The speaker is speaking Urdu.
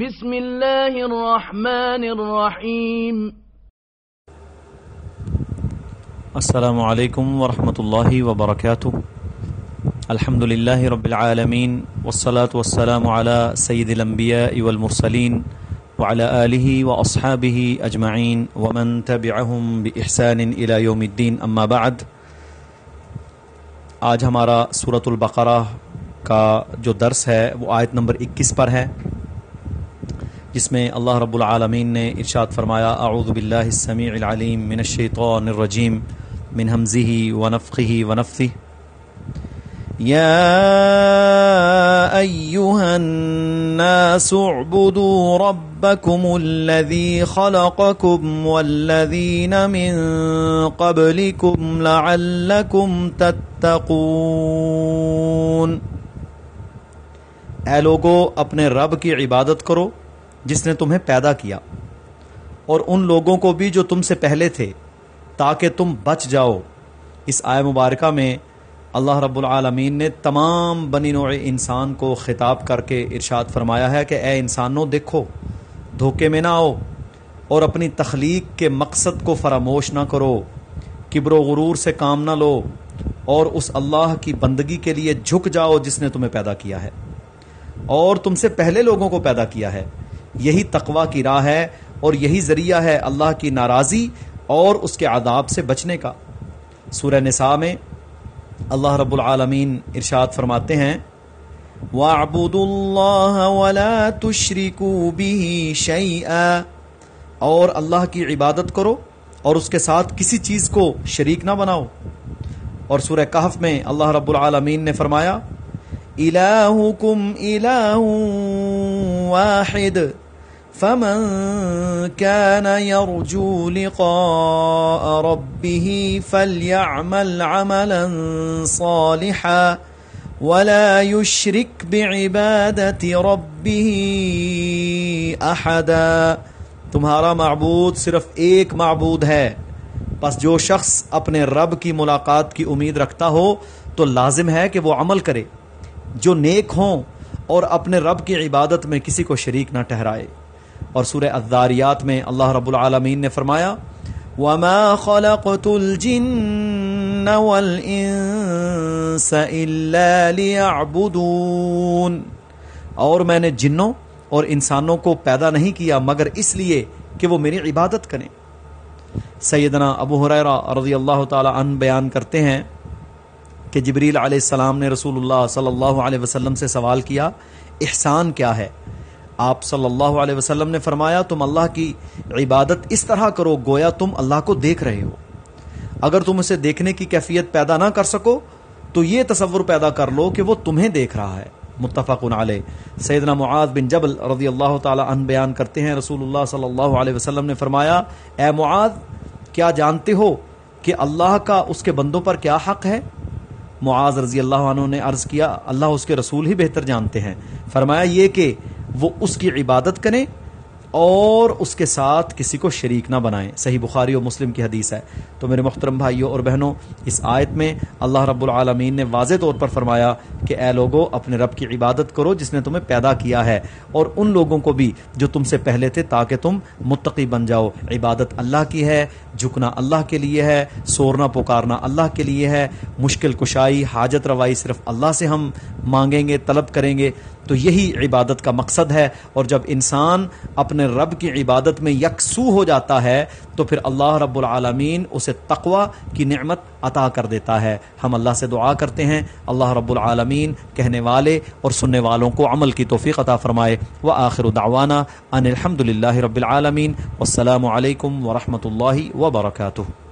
بسم الله الرحمن الرحيم السلام علیکم ورحمۃ اللہ وبرکاتہ۔ الحمد للہ رب العالمین والصلاة والسلام على سید الانبیاء والمرسلین وعلى آلہ واصحابہ اجمعین ومن تبعهم بإحسان الى یوم الدین، اما بعد۔ آج ہمارا سورة البقرہ کا جو درس ہے وہ آیت نمبر اکیس پر ہے۔ جس میں اللہ رب العالمین نے ارشاد فرمایا، اعوذ باللہ السمیع العلیم من الشیطان الرجیم، من حمزه ونفخه ونفثه يا أيها الناس اعبدوا ربكم الذي خلقكم والذين من قبلكم لعلكم تتقون۔ اے لوگو، اپنے رب کی عبادت کرو جس نے تمہیں پیدا کیا۔ اور ان لوگوں کو بھی جو تم سے پہلے تھے، تاکہ تم بچ جاؤ۔ اس آئے مبارکہ میں اللہ رب العالمین نے تمام بنی نوع انسان کو خطاب کر کے ارشاد فرمایا ہے کہ اے انسانوں، دیکھو، دھوکے میں نہ آؤ اور اپنی تخلیق کے مقصد کو فراموش نہ کرو۔ کبر و غرور سے کام نہ لو اور اس اللہ کی بندگی کے لیے جھک جاؤ جس نے تمہیں پیدا کیا ہے۔ اور تم سے پہلے لوگوں کو پیدا کیا ہے۔ یہی تقوا کی راہ ہے اور یہی ذریعہ ہے اللہ کی ناراضی اور اس کے عذاب سے بچنے کا۔ سورہ نساء میں اللہ رب العالمین ارشاد فرماتے ہیں، واعبدوا الله ولا تشركوا به شيئا۔ اور اللہ کی عبادت کرو اور اس کے ساتھ کسی چیز کو شریک نہ بناؤ۔ اور سورہ کہف میں اللہ رب العالمین نے فرمایا، إلهكم واحد۔ فمن كان يرجو لقاء ربه فليعمل عملا صالحا ولا يشرك بعبادة ربه أحدا۔ تمہارا معبود صرف ایک معبود ہے۔ بس جو شخص اپنے رب کی ملاقات کی امید رکھتا ہو، تو لازم ہے کہ وہ عمل کرے۔ جو نیک ہوں اور اپنے رب کی عبادت میں کسی کو شریک نہ ٹھہرائے۔ اور سورہ الذاریات میں اللہ رب العالمین نے فرمایا، وما خلقت الجن والانس الا ليعبدون۔ اور میں نے جنوں اور انسانوں کو پیدا نہیں کیا، مگر اس لیے کہ وہ میری عبادت کریں۔ سیدنا ابو حریرہ رضی اللہ تعالی عنہ بیان کرتے ہیں کہ جبریل علیہ السلام نے رسول اللہ صلی اللہ علیہ وسلم سے سوال کیا، احسان کیا ہے؟ آپ صلی اللہ علیہ وسلم نے فرمایا، تم اللہ کی عبادت اس طرح کرو گویا تم اللہ کو دیکھ رہے ہو۔ اگر تم اسے دیکھنے کی کیفیت پیدا نہ کر سکو، تو یہ تصور پیدا کر لو کہ وہ تمہیں دیکھ رہا ہے۔ متفق علیہ۔ سیدنا معاذ بن جبل رضی اللہ تعالی عنہ بیان کرتے ہیں، رسول اللہ صلی اللہ علیہ وسلم نے فرمایا، اے معاذ، کیا جانتے ہو کہ اللہ کا اس کے بندوں پر کیا حق ہے؟ معاذ رضی اللہ عنہ نے عرض کیا، اللہ اس کے رسول ہی بہتر جانتے ہیں۔ فرمایا یہ کہ وہ اس کی عبادت کریں اور اس کے ساتھ کسی کو شریک نہ بنائیں۔ صحیح بخاری و مسلم کی حدیث ہے۔ تو میرے محترم بھائیوں اور بہنوں، اس آیت میں اللہ رب العالمین نے واضح طور پر فرمایا کہ اے لوگوں اپنے رب کی عبادت کرو جس نے تمہیں پیدا کیا ہے، اور ان لوگوں کو بھی جو تم سے پہلے تھے تاکہ تم متقی بن جاؤ۔ عبادت اللہ کی ہے، جھکنا اللہ کے لیے ہے، سورنا پکارنا اللہ کے لیے ہے۔ مشکل کشائی، حاجت روائی صرف اللہ سے ہم مانگیں گے، طلب کریں گے۔ تو یہی عبادت کا مقصد ہے۔ اور جب انسان اپنے رب کی عبادت میں یکسو ہو جاتا ہے، تو پھر اللہ رب العالمین اسے تقوا کی نعمت عطا کر دیتا ہے۔ ہم اللہ سے دعا کرتے ہیں۔ اللہ رب العالمین کہنے والے اور سننے والوں کو عمل کی توفیق عطا فرمائے۔ و آخر دعوانا ان الحمد للہ رب العالمین۔ والسلام علیکم ورحمۃ اللہ وبرکاتہ۔